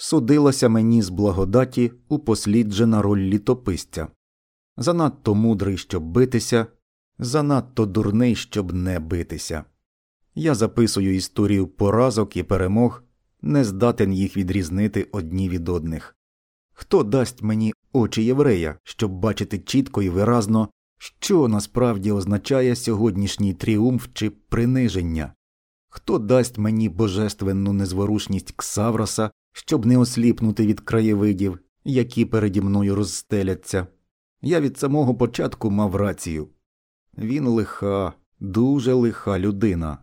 судилася мені з благодаті упосліджена роль літописця. Занадто мудрий, щоб битися, занадто дурний, щоб не битися. Я записую історію поразок і перемог, не здатен їх відрізнити одні від одних. Хто дасть мені очі єврея, щоб бачити чітко і виразно, що насправді означає сьогоднішній тріумф чи приниження? Хто дасть мені божественну незворушність Ксавроса, щоб не осліпнути від краєвидів, які переді мною розстеляться? Я від самого початку мав рацію. Він лиха, дуже лиха людина,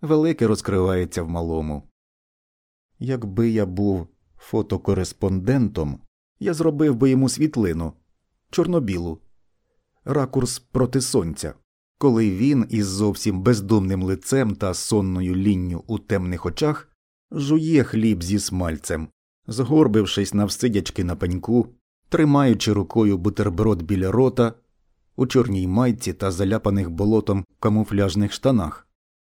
велике розкривається в малому. Якби я був фотокореспондентом, я зробив би йому світлину чорнобілу, ракурс проти сонця, коли він із зовсім бездумним лицем та сонною лінню у темних очах жує хліб зі смальцем, згорбившись навсидячки на пеньку, тримаючи рукою бутерброд біля рота у чорній майці та заляпаних болотом камуфляжних штанах,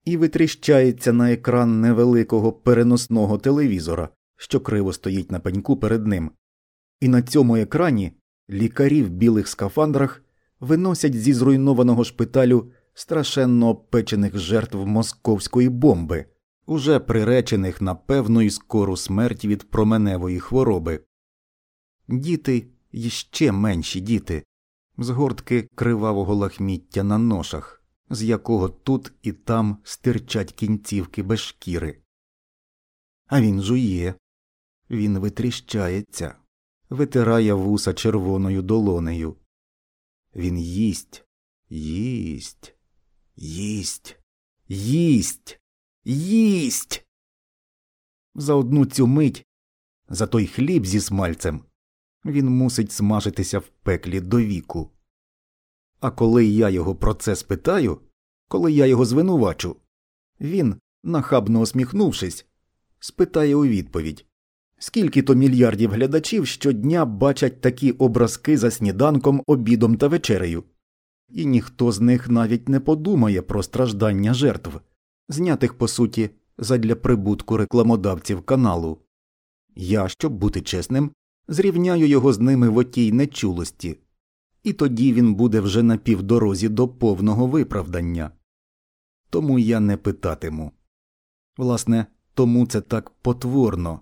і витріщається на екран невеликого переносного телевізора, що криво стоїть на пеньку перед ним, і на цьому екрані лікарі в білих скафандрах виносять зі зруйнованого шпиталю страшенно обпечених жертв московської бомби, уже приречених на певну і скору смерть від променевої хвороби. Діти і ще менші діти, згортки кривавого лахміття на ношах, з якого тут і там стирчать кінцівки без шкіри. А він жує, він витріщається, витирає вуса червоною долонею. Він їсть, їсть, їсть, їсть, їсть. За одну цю мить, за той хліб зі смальцем, він мусить смажитися в пеклі до віку. А коли я його про це спитаю, коли я його звинувачу, він, нахабно усміхнувшись, спитає у відповідь Скільки то мільярдів глядачів щодня бачать такі образки за сніданком, обідом та вечерею, і ніхто з них навіть не подумає про страждання жертв, знятих по суті задля прибутку рекламодавців каналу. Я, щоб бути чесним, зрівняю його з ними в отій нечулості, і тоді він буде вже на півдорозі до повного виправдання. Тому я не питатиму. Власне, тому це так потворно.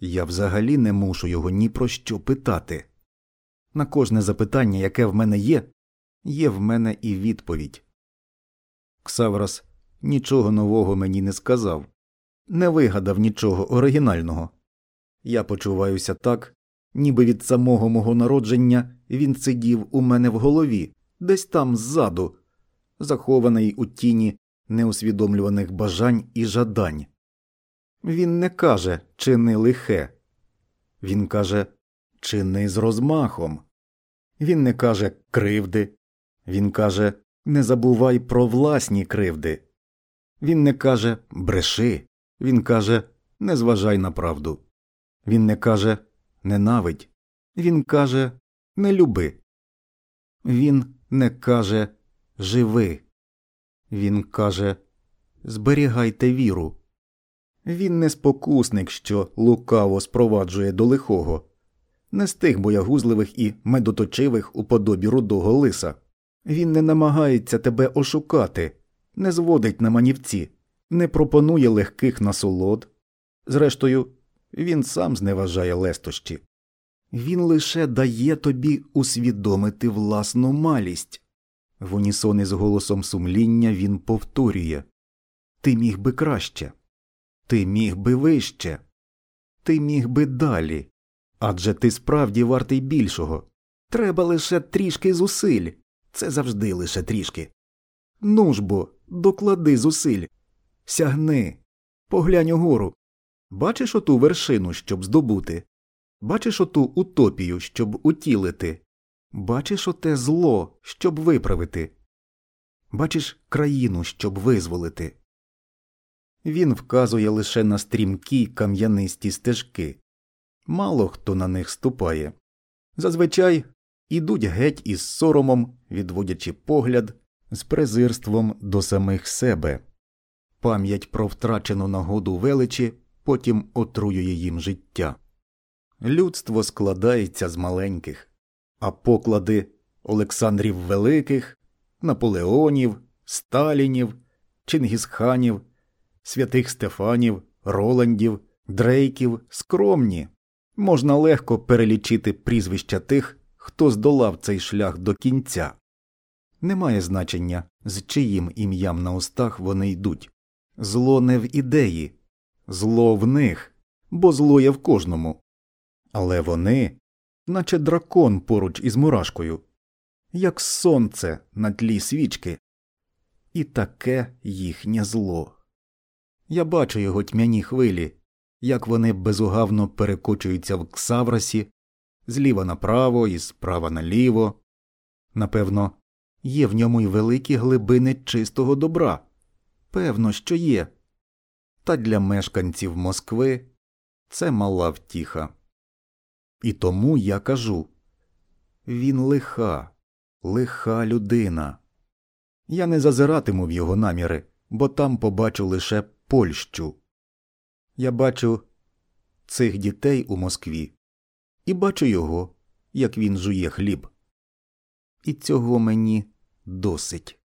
Я взагалі не мушу його ні про що питати. На кожне запитання, яке в мене є, є в мене і відповідь. Ксаврос нічого нового мені не сказав, не вигадав нічого оригінального. Я почуваюся так, ніби від самого мого народження він сидів у мене в голові, десь там ззаду, захований у тіні неусвідомлюваних бажань і жадань. Він не каже чини лихе, він каже чини з розмахом. Він не каже кривди, він каже не забувай про власні кривди. Він не каже бреши, він каже не зважай на правду. Він не каже ненавидь, він каже не люби. Він не каже живи. Він каже зберігайте віру. Він не спокусник, що лукаво спроваджує до лихого, не з тих боягузливих і медоточивих у подобі рудого лиса. Він не намагається тебе ошукати, не зводить на манівці, не пропонує легких насолод. Зрештою, він сам зневажає лестощі. Він лише дає тобі усвідомити власну малість. В унісони з голосом сумління він повторює Ти міг би краще. Ти міг би вище, ти міг би далі. Адже ти справді вартий більшого. Треба лише трішки зусиль. Це завжди лише трішки. Ну ж бо, доклади зусиль. Сягни, поглянь угору. Бачиш оту вершину, щоб здобути. Бачиш оту утопію, щоб утілити. Бачиш оте зло, щоб виправити. Бачиш країну, щоб визволити. Він вказує лише на стрімкі кам'янисті стежки. Мало хто на них ступає. Зазвичай ідуть геть із соромом, відводячи погляд, з презирством до самих себе. Пам'ять про втрачену нагоду величі потім отруює їм життя. Людство складається з маленьких, а поклади Олександрів Великих, Наполеонів, Сталінів, Чингісханів, святих Стефанів, Роландів, Дрейків скромні. Можна легко перелічити прізвища тих, хто здолав цей шлях до кінця. Немає значення, з чиїм ім'ям на устах вони йдуть. Зло не в ідеї, зло в них, бо зло є в кожному. Але вони, наче дракон поруч із мурашкою, як сонце на тлі свічки, і таке їхнє зло. Я бачу його тьмяні хвилі, як вони безугавно перекочуються в ксаврасі, зліва направо і справа наліво. Напевно, є в ньому й великі глибини чистого добра. Певно, що є. Та для мешканців Москви це мала втіха. І тому я кажу він лиха, лиха людина. Я не зазиратиму в його наміри, бо там побачу лише Польщу. Я бачу цих дітей у Москві і бачу його, як він жує хліб. І цього мені досить.